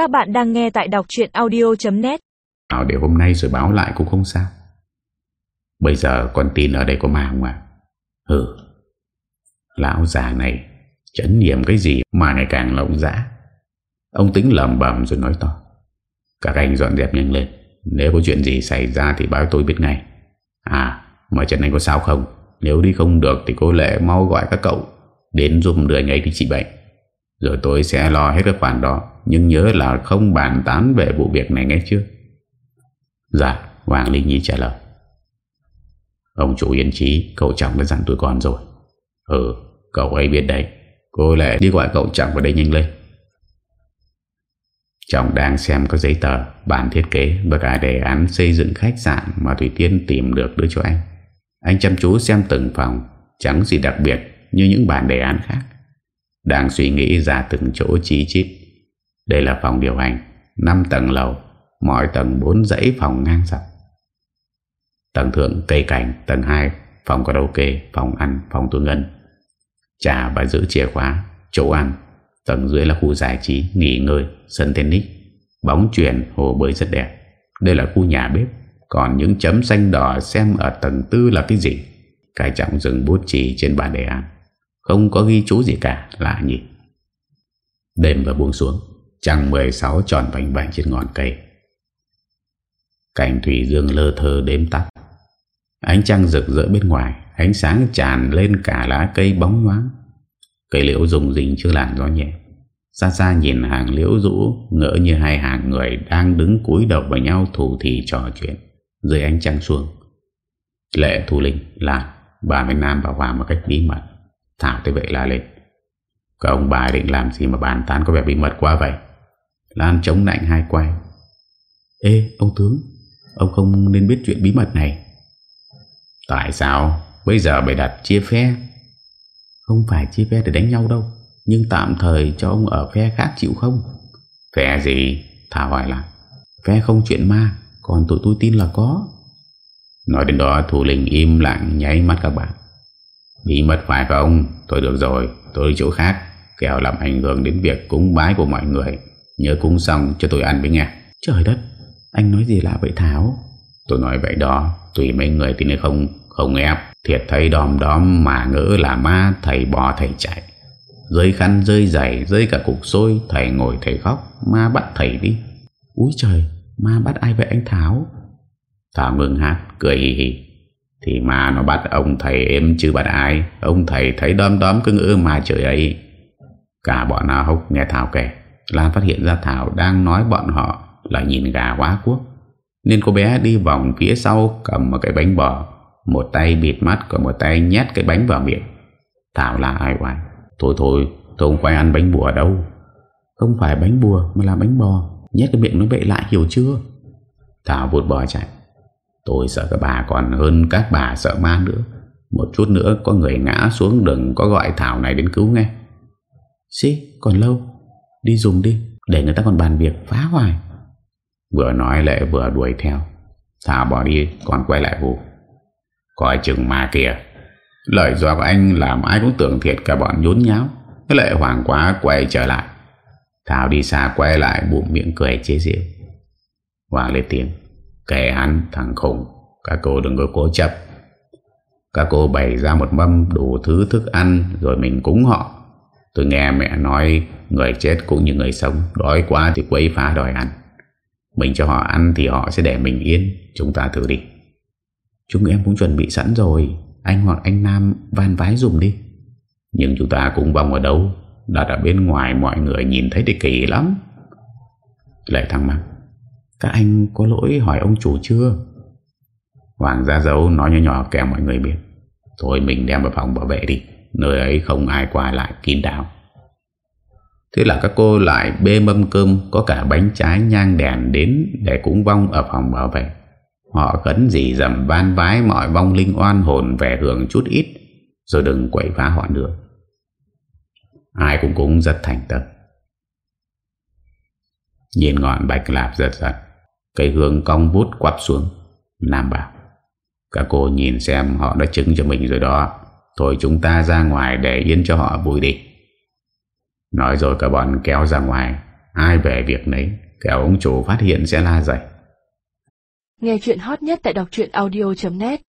Các bạn đang nghe tại đọc chuyện audio.net Nào, để hôm nay rồi báo lại cũng không sao. Bây giờ con tin ở đây có ma không à Ừ Lão già này, Chấn niệm cái gì mà ngày càng lộng dã? Ông tính lầm bầm rồi nói to. Các anh dọn dẹp nhanh lên. Nếu có chuyện gì xảy ra thì báo tôi biết ngay. À mà trận này có sao không? Nếu đi không được thì cô Lệ mau gọi các cậu Đến giúp đưa anh ấy đi trị bệnh. Rồi tôi sẽ lo hết các khoản đó. Nhưng nhớ là không bàn tán về vụ việc này nghe chưa Dạ Hoàng Linh Nhi trả lời. Ông chủ yên trí Cậu chồng đã dặn tôi con rồi. Ừ cậu ấy biết đấy. Cô Lệ đi gọi cậu chồng vào đây nhanh lên. Chồng đang xem các giấy tờ, Bản thiết kế và cả đề án xây dựng khách sạn Mà Thủy Tiên tìm được đưa cho anh. Anh chăm chú xem từng phòng, Chẳng gì đặc biệt như những bản đề án khác. Đang suy nghĩ ra từng chỗ chi chít. Đây là phòng điều hành 5 tầng lầu Mỗi tầng 4 dãy phòng ngang dọc. Tầng thượng cây cảnh Tầng 2 phòng karaoke Phòng ăn, phòng tu ngân. Trà và giữ chìa khóa, chỗ ăn. Tầng dưới là khu giải trí, nghỉ ngơi Sân tennis, bóng chuyển Hồ bơi rất đẹp. Đây là khu nhà bếp. Còn những chấm xanh đỏ xem ở tầng tư là cái gì? Cái trọng dừng bút chỉ trên bàn đề án. Không có ghi chú gì cả Lạ nhỉ? Đêm và buông xuống. Trăng 16 tròn vành bánh trên ngọn cây. Cảnh thủy dương lơ thơ đếm tắt. Ánh trăng rực rỡ bên ngoài, Ánh sáng tràn lên cả lá cây bóng nhoáng Cây liễu rùng rình chưa làn gió nhẹ. Xa xa nhìn hàng liễu rũ, Ngỡ như hai hàng người Đang đứng cúi đầu vào nhau thủ thì trò chuyện Dưới ánh trăng xuông. Lệ Thu Linh là Bà Minh Nam bảo Hòa một cách bí mật Thảo tới vậy la lên. Các ông bà định làm gì mà bàn tán có vẻ bí mật quá vậy? Lan chống lạnh hai quay. Ê, ông tướng, Ông không nên biết chuyện bí mật này. Tại sao? Bây giờ bày đặt chia phe. Không phải chia phe để đánh nhau đâu, Nhưng tạm thời cho ông ở phe khác chịu không? Phe gì? Thảo hỏi lại. Phe không chuyện ma, Còn tụi tôi tin là có. Nói đến đó, Thủ lĩnh im lặng nháy mắt các bạn. Bí mật phải không? Tôi được rồi, Tôi đi chỗ khác, Kẻo làm ảnh hưởng đến việc cúng bái của mọi người. Nhớ cúng xong cho tôi ăn với nghe. Trời đất Anh nói gì lạ vậy Thảo? Tôi nói vậy đó Tùy mấy người tin hay không Không ép. Thiệt thấy đòm đóm mà ngỡ là ma Thầy bò thầy chạy. Rơi khăn rơi giày rơi cả cục xôi Thầy ngồi thầy khóc Ma bắt thầy đi. Úi trời ma bắt ai vậy anh Thảo? Thảo ngừng hát cười hì hì. Thì mà nó bắt ông thầy em chứ bắt ai? Ông thầy thấy đom đóm cứ ngỡ mà trời ấy Cả bọn nào hốc nghe Thảo kể Lan phát hiện ra Thảo đang nói bọn họ Là nhìn gà quá quốc Nên cô bé đi vòng phía sau Cầm một cái bánh bò, Một tay bịt mắt Còn một tay nhét cái bánh vào miệng. Thảo là ai hoài Thôi thôi, tôi không phải ăn bánh bùa đâu. Không phải bánh bùa mà là bánh bò. Nhét cái miệng nó vậy lại hiểu chưa? Thảo vụt bò chạy. Tôi sợ các bà còn hơn các bà sợ ma nữa. Một chút nữa có người ngã xuống đừng có gọi Thảo này đến cứu nghe. Xí, còn lâu? Đi dùng đi, Để người ta còn bàn việc phá hoài. Vừa nói lệ vừa đuổi theo. Thảo bỏ đi, còn quay lại hù. Coi chừng mà kìa. Lời do của anh làm ai cũng tưởng thiệt cả bọn nhốn nháo. Cái lệ hoàng quá, quay trở lại. Thảo đi xa quay lại, bụng miệng cười chế diệu Hoàng lên tiếng. Kể hắn, thằng khủng Các cô đừng có cố chấp. Các cô bày ra một mâm đủ thứ thức ăn, Rồi mình cúng họ. Tôi nghe mẹ nói Người chết cũng như người sống, Đói quá thì quấy phá đòi ăn. Mình cho họ ăn thì họ sẽ để mình yên, Chúng ta thử đi. Chúng em cũng chuẩn bị sẵn rồi, Anh hoặc anh Nam van vái dùng đi. Nhưng chúng ta cũng vòng ở đâu, Đặt ở bên ngoài mọi người nhìn thấy thì kỳ lắm. Lại thăng mắc Các anh có lỗi hỏi ông chủ chưa? Hoàng gia dấu nói nhỏ nhỏ kèm mọi người biết. Thôi mình đem vào phòng bảo vệ đi. Nơi ấy không ai qua lại kín đáo. Thế là các cô lại bê mâm cơm, Có cả bánh trái nhang đèn đến Để cúng vong ở phòng bảo vệ. Họ khấn gì dầm van vái Mọi vong linh oan hồn về hưởng chút ít, Rồi đừng quậy phá họ nữa. Ai cũng cũng rất thành tâm. Nhìn ngọn bạch lạp giật giật, Cây hương cong bút quắp xuống. Nam bảo, Các cô nhìn xem họ đã chứng cho mình rồi đó. Thôi chúng ta ra ngoài để yên cho họ vui đi. Nói rồi cả bọn kéo ra ngoài. Ai về việc nấy Kéo ông chủ phát hiện sẽ la dậy Nghe chuyện hot nhất tại đọc audio.net